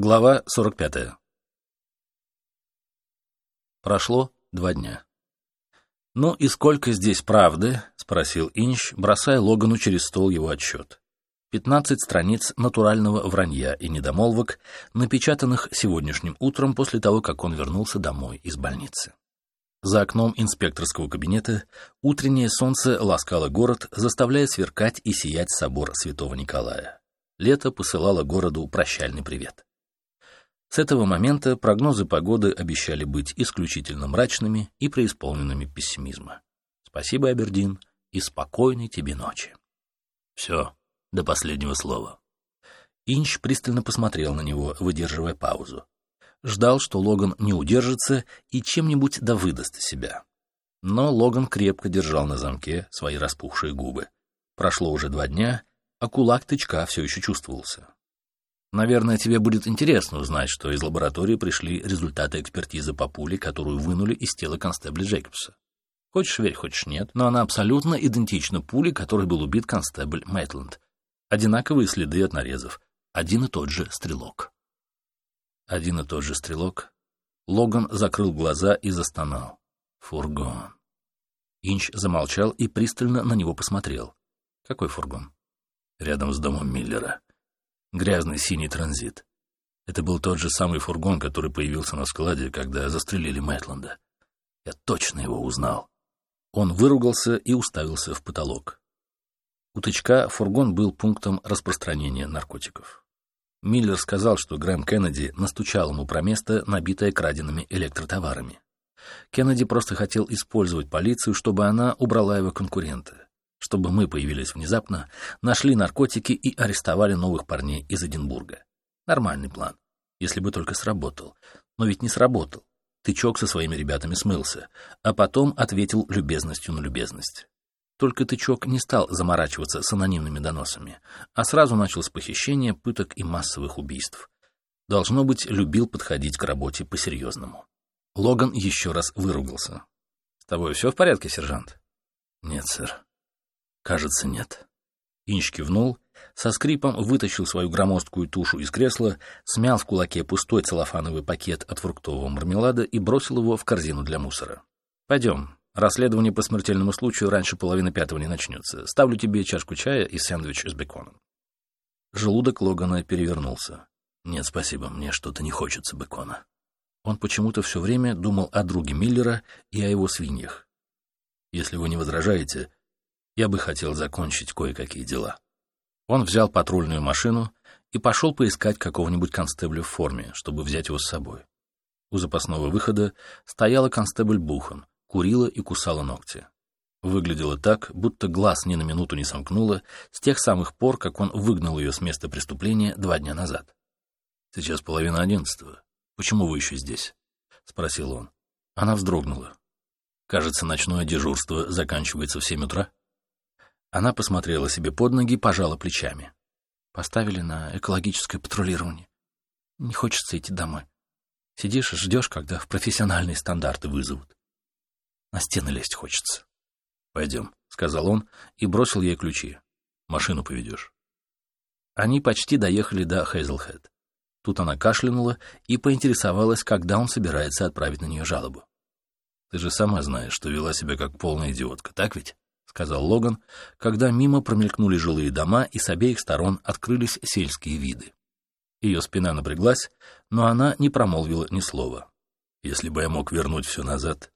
Глава 45. Прошло два дня. «Ну и сколько здесь правды?» — спросил Инч, бросая Логану через стол его отчет. Пятнадцать страниц натурального вранья и недомолвок, напечатанных сегодняшним утром после того, как он вернулся домой из больницы. За окном инспекторского кабинета утреннее солнце ласкало город, заставляя сверкать и сиять собор святого Николая. Лето посылало городу прощальный привет. С этого момента прогнозы погоды обещали быть исключительно мрачными и преисполненными пессимизма. Спасибо, Абердин, и спокойной тебе ночи. Все, до последнего слова. Инч пристально посмотрел на него, выдерживая паузу. Ждал, что Логан не удержится и чем-нибудь да выдаст себя. Но Логан крепко держал на замке свои распухшие губы. Прошло уже два дня, а кулак тычка все еще чувствовался. Наверное, тебе будет интересно узнать, что из лаборатории пришли результаты экспертизы по пуле, которую вынули из тела констебля Джейкобса. Хочешь верь, хочешь нет, но она абсолютно идентична пуле, которой был убит констебль Мэтленд. Одинаковые следы от нарезов. Один и тот же стрелок. Один и тот же стрелок. Логан закрыл глаза и застонал. Фургон. Инч замолчал и пристально на него посмотрел. Какой фургон? Рядом с домом Миллера. Грязный синий транзит. Это был тот же самый фургон, который появился на складе, когда застрелили Мэтланда. Я точно его узнал. Он выругался и уставился в потолок. У тычка фургон был пунктом распространения наркотиков. Миллер сказал, что Грэм Кеннеди настучал ему про место, набитое краденными электротоварами. Кеннеди просто хотел использовать полицию, чтобы она убрала его конкурента чтобы мы появились внезапно, нашли наркотики и арестовали новых парней из Эдинбурга. Нормальный план, если бы только сработал. Но ведь не сработал. Тычок со своими ребятами смылся, а потом ответил любезностью на любезность. Только Тычок не стал заморачиваться с анонимными доносами, а сразу начал с похищения, пыток и массовых убийств. Должно быть, любил подходить к работе по-серьезному. Логан еще раз выругался. — С тобой все в порядке, сержант? — Нет, сэр. Кажется, нет. Инч кивнул, со скрипом вытащил свою громоздкую тушу из кресла, смял в кулаке пустой целлофановый пакет от фруктового мармелада и бросил его в корзину для мусора. «Пойдем. Расследование по смертельному случаю раньше половины пятого не начнется. Ставлю тебе чашку чая и сэндвич с беконом». Желудок Логана перевернулся. «Нет, спасибо, мне что-то не хочется бекона». Он почему-то все время думал о друге Миллера и о его свиньях. «Если вы не возражаете, я бы хотел закончить кое-какие дела. Он взял патрульную машину и пошел поискать какого-нибудь констебля в форме, чтобы взять его с собой. У запасного выхода стояла констебль Бухан, курила и кусала ногти. Выглядело так, будто глаз ни на минуту не сомкнуло с тех самых пор, как он выгнал ее с места преступления два дня назад. «Сейчас половина одиннадцатого. Почему вы еще здесь?» — спросил он. Она вздрогнула. «Кажется, ночное дежурство заканчивается в семь утра?» Она посмотрела себе под ноги, пожала плечами. Поставили на экологическое патрулирование. Не хочется идти домой. Сидишь и ждешь, когда в профессиональные стандарты вызовут. На стены лезть хочется. «Пойдем», — сказал он и бросил ей ключи. «Машину поведешь». Они почти доехали до Хейзелхэт. Тут она кашлянула и поинтересовалась, когда он собирается отправить на нее жалобу. «Ты же сама знаешь, что вела себя как полная идиотка, так ведь?» — сказал Логан, когда мимо промелькнули жилые дома и с обеих сторон открылись сельские виды. Ее спина напряглась, но она не промолвила ни слова. «Если бы я мог вернуть все назад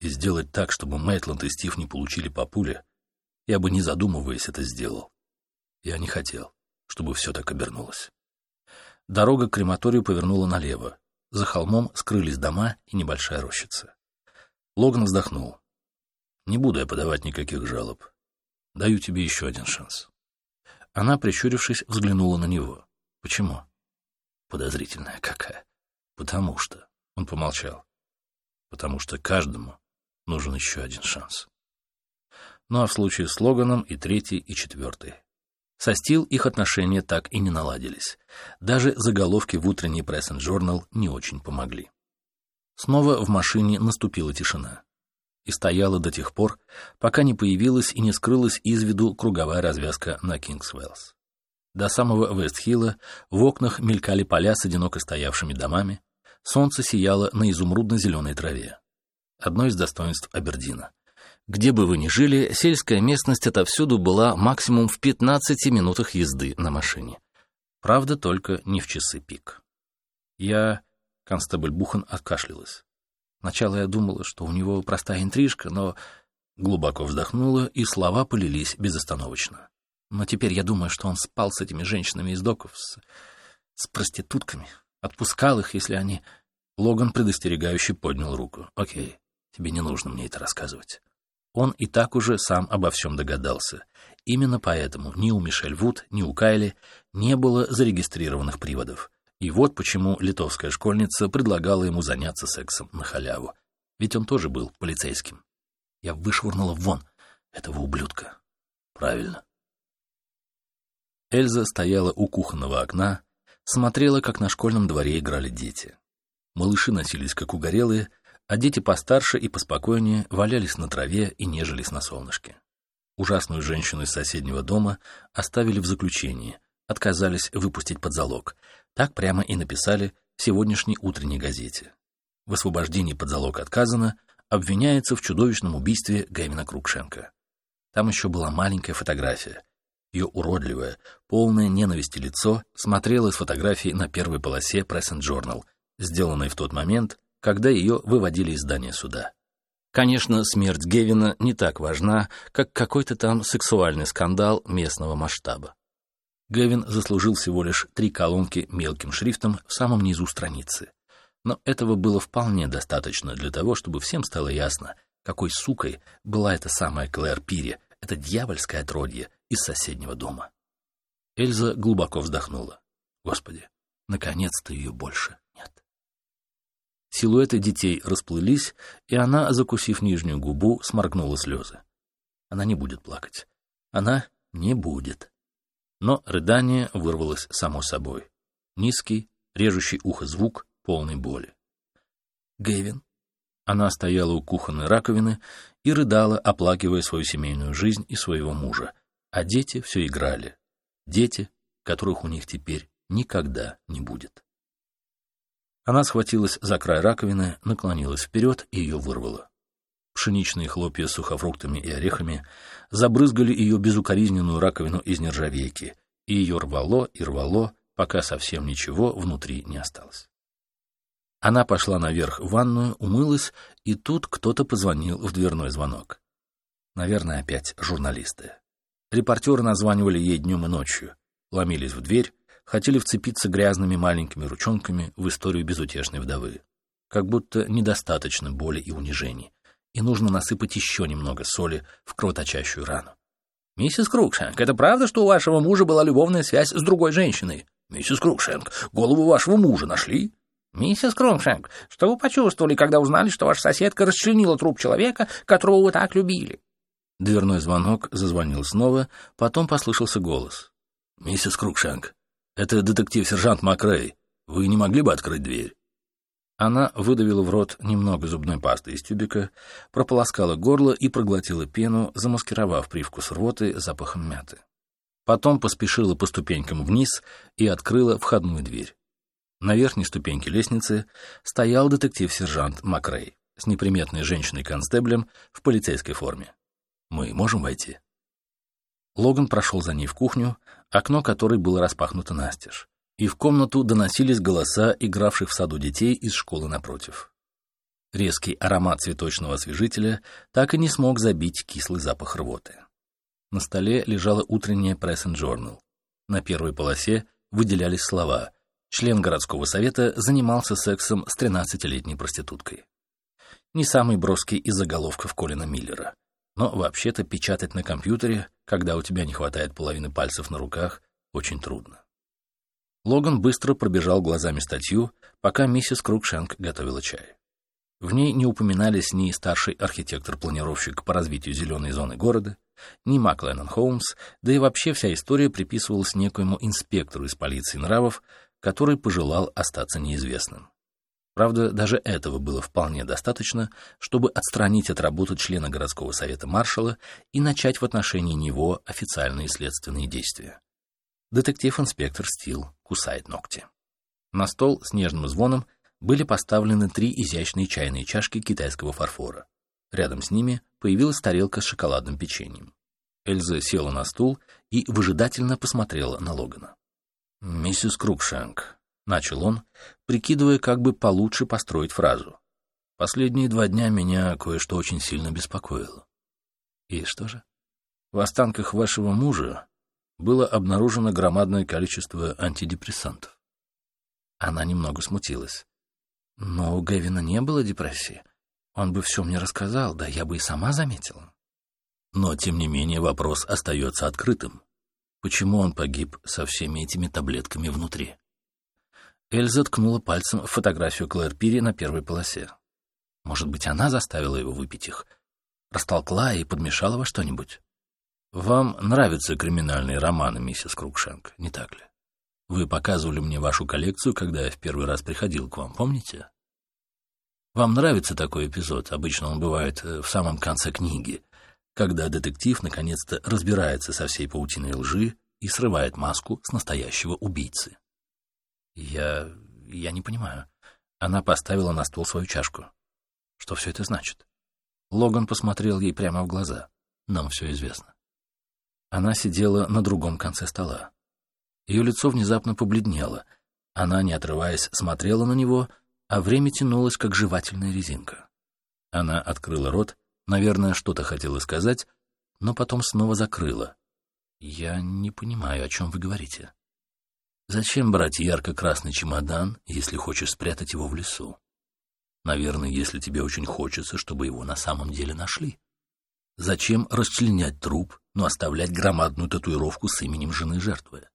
и сделать так, чтобы Мэйтланд и Стив не получили по пуле, я бы, не задумываясь, это сделал. Я не хотел, чтобы все так обернулось». Дорога к крематорию повернула налево. За холмом скрылись дома и небольшая рощица. Логан вздохнул. Не буду я подавать никаких жалоб. Даю тебе еще один шанс. Она, прищурившись, взглянула на него. Почему? Подозрительная какая. Потому что... Он помолчал. Потому что каждому нужен еще один шанс. Ну а в случае с Логаном и третий, и четвертый. Со Стил их отношения так и не наладились. Даже заголовки в утренний Journal не очень помогли. Снова в машине наступила тишина и стояла до тех пор, пока не появилась и не скрылась из виду круговая развязка на Кингсвеллс. До самого Вестхилла в окнах мелькали поля с одиноко стоявшими домами, солнце сияло на изумрудно-зеленой траве. Одно из достоинств Абердина. Где бы вы ни жили, сельская местность отовсюду была максимум в 15 минутах езды на машине. Правда, только не в часы пик. Я... Констебль Бухан откашлялась. Сначала я думала, что у него простая интрижка, но... Глубоко вздохнула, и слова полились безостановочно. Но теперь я думаю, что он спал с этими женщинами из доков, с, с проститутками, отпускал их, если они... Логан предостерегающе поднял руку. «Окей, тебе не нужно мне это рассказывать». Он и так уже сам обо всем догадался. Именно поэтому ни у Мишель Вуд, ни у Кайли не было зарегистрированных приводов. И вот почему литовская школьница предлагала ему заняться сексом на халяву. Ведь он тоже был полицейским. Я вышвырнула вон этого ублюдка. Правильно. Эльза стояла у кухонного окна, смотрела, как на школьном дворе играли дети. Малыши носились как угорелые, а дети постарше и поспокойнее валялись на траве и нежились на солнышке. Ужасную женщину из соседнего дома оставили в заключении, отказались выпустить под залог. Так прямо и написали в сегодняшней утренней газете. В освобождении под залог отказано, обвиняется в чудовищном убийстве Геймина Крукшенко. Там еще была маленькая фотография — ее уродливое, полное ненависти лицо смотрело с фотографии на первой полосе Press and Journal, сделанной в тот момент, когда ее выводили из здания суда. Конечно, смерть Гевина не так важна, как какой-то там сексуальный скандал местного масштаба. Гевин заслужил всего лишь три колонки мелким шрифтом в самом низу страницы. Но этого было вполне достаточно для того, чтобы всем стало ясно, какой сукой была эта самая Клэр Пири, это дьявольское отродье, из соседнего дома. Эльза глубоко вздохнула. Господи, наконец-то ее больше нет. Силуэты детей расплылись, и она, закусив нижнюю губу, сморгнула слезы. Она не будет плакать. Она не будет. Но рыдание вырвалось само собой. Низкий, режущий ухо звук полной боли. Гэвин. Она стояла у кухонной раковины и рыдала, оплакивая свою семейную жизнь и своего мужа, а дети все играли. Дети, которых у них теперь никогда не будет. Она схватилась за край раковины, наклонилась вперед и ее вырвала. Пшеничные хлопья с сухофруктами и орехами забрызгали ее безукоризненную раковину из нержавейки, и ее рвало и рвало, пока совсем ничего внутри не осталось. Она пошла наверх в ванную, умылась, и тут кто-то позвонил в дверной звонок. Наверное, опять журналисты. Репортеры названивали ей днем и ночью, ломились в дверь, хотели вцепиться грязными маленькими ручонками в историю безутешной вдовы. Как будто недостаточно боли и унижений, и нужно насыпать еще немного соли в кровоточащую рану. «Миссис Крукшенк, это правда, что у вашего мужа была любовная связь с другой женщиной?» «Миссис Крукшенк, голову вашего мужа нашли?» «Миссис Крукшенк, что вы почувствовали, когда узнали, что ваша соседка расчленила труп человека, которого вы так любили?» Дверной звонок зазвонил снова, потом послышался голос. «Миссис Крукшенк, это детектив-сержант Макрей. Вы не могли бы открыть дверь?» Она выдавила в рот немного зубной пасты из тюбика, прополоскала горло и проглотила пену, замаскировав привкус рвоты запахом мяты. Потом поспешила по ступенькам вниз и открыла входную дверь. На верхней ступеньке лестницы стоял детектив-сержант Макрей с неприметной женщиной-констеблем в полицейской форме. Мы можем войти?» Логан прошел за ней в кухню, окно которой было распахнуто настежь, и в комнату доносились голоса игравших в саду детей из школы напротив. Резкий аромат цветочного освежителя так и не смог забить кислый запах рвоты. На столе лежала утренняя and Journal. На первой полосе выделялись слова «Член городского совета занимался сексом с 13-летней проституткой». Не самый броский из заголовков Колина Миллера. Но вообще-то печатать на компьютере, когда у тебя не хватает половины пальцев на руках, очень трудно. Логан быстро пробежал глазами статью, пока миссис Крукшенк готовила чай. В ней не упоминались ни старший архитектор-планировщик по развитию зеленой зоны города, ни Мак Холмс, да и вообще вся история приписывалась некоему инспектору из полиции нравов, который пожелал остаться неизвестным. Правда, даже этого было вполне достаточно, чтобы отстранить от работы члена городского совета маршала и начать в отношении него официальные следственные действия. Детектив-инспектор Стил кусает ногти. На стол с нежным звоном были поставлены три изящные чайные чашки китайского фарфора. Рядом с ними появилась тарелка с шоколадным печеньем. Эльза села на стул и выжидательно посмотрела на Логана. «Миссис Крукшенк», — начал он, прикидывая, как бы получше построить фразу. «Последние два дня меня кое-что очень сильно беспокоило». «И что же?» «В останках вашего мужа было обнаружено громадное количество антидепрессантов». Она немного смутилась. «Но у Гевина не было депрессии. Он бы все мне рассказал, да я бы и сама заметила». Но, тем не менее, вопрос остается открытым. Почему он погиб со всеми этими таблетками внутри? Эльза ткнула пальцем в фотографию Клэр Пири на первой полосе. Может быть, она заставила его выпить их? Растолкла и подмешала во что-нибудь? Вам нравятся криминальные романы, миссис Крукшенк, не так ли? Вы показывали мне вашу коллекцию, когда я в первый раз приходил к вам, помните? Вам нравится такой эпизод? Обычно он бывает э, в самом конце книги, когда детектив наконец-то разбирается со всей паутиной лжи и срывает маску с настоящего убийцы. Я... я не понимаю. Она поставила на стол свою чашку. Что все это значит? Логан посмотрел ей прямо в глаза. Нам все известно. Она сидела на другом конце стола. Ее лицо внезапно побледнело. Она, не отрываясь, смотрела на него, а время тянулось, как жевательная резинка. Она открыла рот Наверное, что-то хотела сказать, но потом снова закрыла. «Я не понимаю, о чем вы говорите. Зачем брать ярко-красный чемодан, если хочешь спрятать его в лесу? Наверное, если тебе очень хочется, чтобы его на самом деле нашли. Зачем расчленять труп, но оставлять громадную татуировку с именем жены жертвы?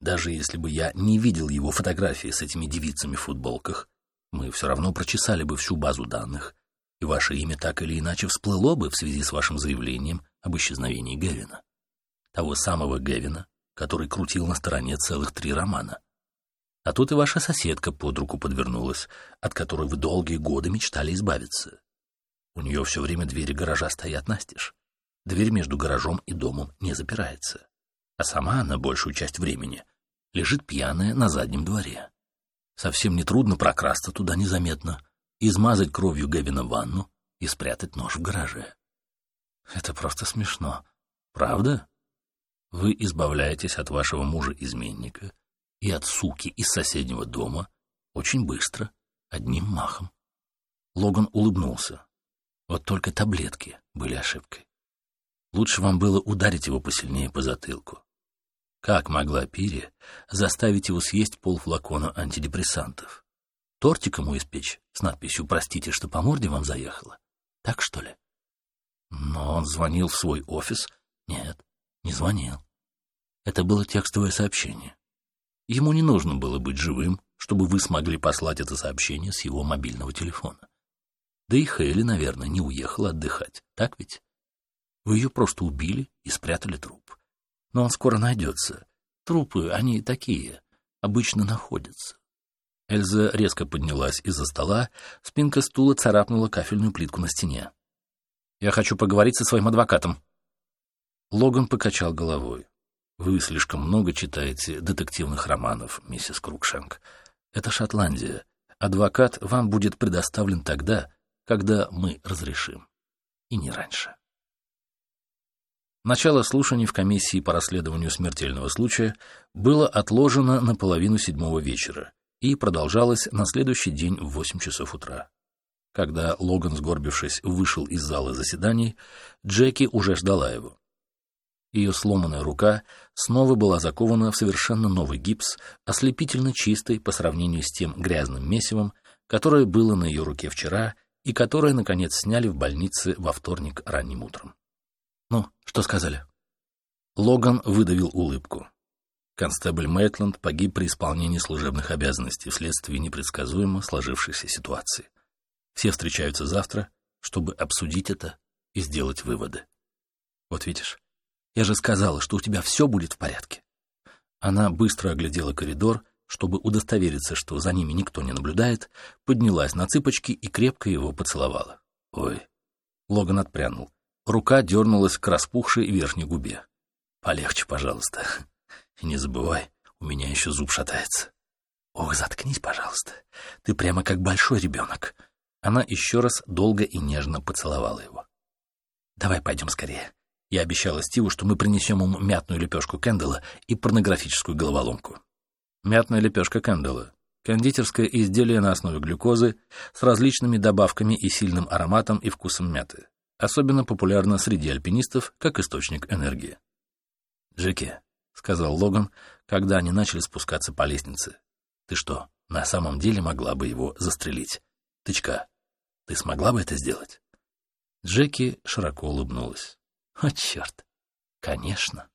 Даже если бы я не видел его фотографии с этими девицами в футболках, мы все равно прочесали бы всю базу данных и ваше имя так или иначе всплыло бы в связи с вашим заявлением об исчезновении Гевина. Того самого Гевина, который крутил на стороне целых три романа. А тут и ваша соседка под руку подвернулась, от которой вы долгие годы мечтали избавиться. У нее все время двери гаража стоят настежь. Дверь между гаражом и домом не запирается. А сама она большую часть времени лежит пьяная на заднем дворе. Совсем нетрудно прокрасться туда незаметно — измазать кровью Гевина ванну и спрятать нож в гараже. Это просто смешно. Правда? Вы избавляетесь от вашего мужа-изменника и от суки из соседнего дома очень быстро, одним махом. Логан улыбнулся. Вот только таблетки были ошибкой. Лучше вам было ударить его посильнее по затылку. Как могла Пири заставить его съесть полфлакона антидепрессантов? Тортик ему испечь с надписью «Простите, что по морде вам заехала». Так что ли? Но он звонил в свой офис. Нет, не звонил. Это было текстовое сообщение. Ему не нужно было быть живым, чтобы вы смогли послать это сообщение с его мобильного телефона. Да и Хейли, наверное, не уехала отдыхать, так ведь? Вы ее просто убили и спрятали труп. Но он скоро найдется. Трупы, они такие, обычно находятся. Эльза резко поднялась из-за стола, спинка стула царапнула кафельную плитку на стене. «Я хочу поговорить со своим адвокатом». Логан покачал головой. «Вы слишком много читаете детективных романов, миссис Крукшенк. Это Шотландия. Адвокат вам будет предоставлен тогда, когда мы разрешим. И не раньше». Начало слушаний в комиссии по расследованию смертельного случая было отложено на половину седьмого вечера, и продолжалась на следующий день в 8 часов утра. Когда Логан, сгорбившись, вышел из зала заседаний, Джеки уже ждала его. Ее сломанная рука снова была закована в совершенно новый гипс, ослепительно чистый по сравнению с тем грязным месивом, которое было на ее руке вчера и которое, наконец, сняли в больнице во вторник ранним утром. «Ну, что сказали?» Логан выдавил улыбку. Констебль Мэтленд погиб при исполнении служебных обязанностей вследствие непредсказуемо сложившейся ситуации. Все встречаются завтра, чтобы обсудить это и сделать выводы. Вот видишь, я же сказала, что у тебя все будет в порядке. Она быстро оглядела коридор, чтобы удостовериться, что за ними никто не наблюдает, поднялась на цыпочки и крепко его поцеловала. Ой. Логан отпрянул. Рука дернулась к распухшей верхней губе. Полегче, пожалуйста. И не забывай, у меня еще зуб шатается. Ох, заткнись, пожалуйста. Ты прямо как большой ребенок. Она еще раз долго и нежно поцеловала его. Давай пойдем скорее. Я обещала Стиву, что мы принесем ему мятную лепешку Кэндала и порнографическую головоломку. Мятная лепешка Кэндала — кондитерское изделие на основе глюкозы с различными добавками и сильным ароматом и вкусом мяты. Особенно популярна среди альпинистов как источник энергии. «Джеки», — сказал Логан, когда они начали спускаться по лестнице, — «ты что, на самом деле могла бы его застрелить? Тычка, ты смогла бы это сделать?» Джеки широко улыбнулась. «О, черт! Конечно!»